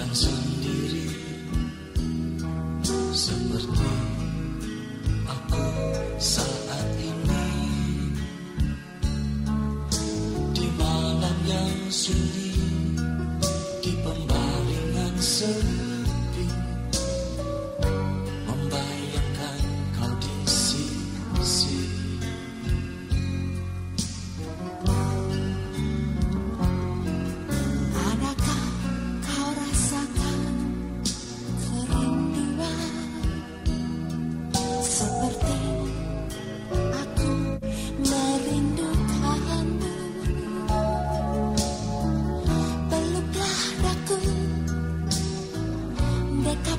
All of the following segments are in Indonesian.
sedang sendiri. Seperti aku saat ini. Di malam yang sunyi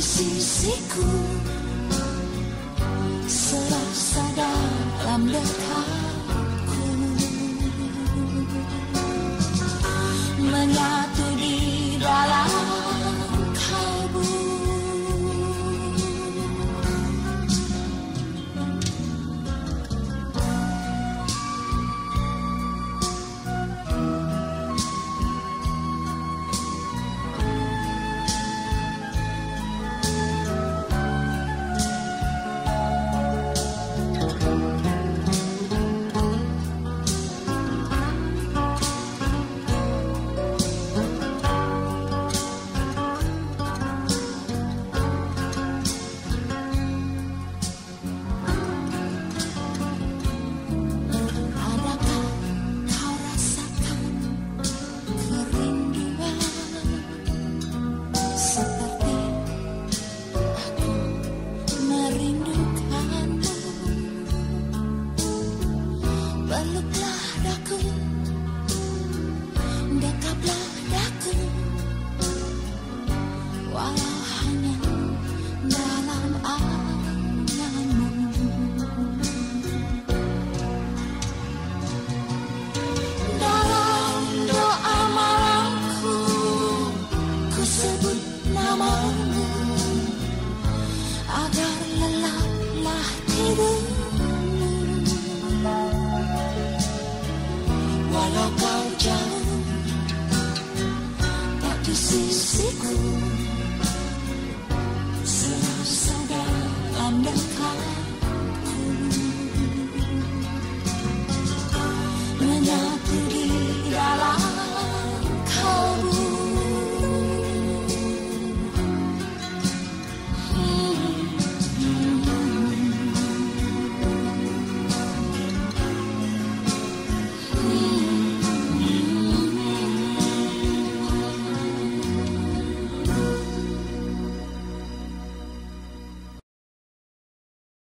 sisiku. Serasa dalam dekatku d'ici s'écoule, se s'endort en notre.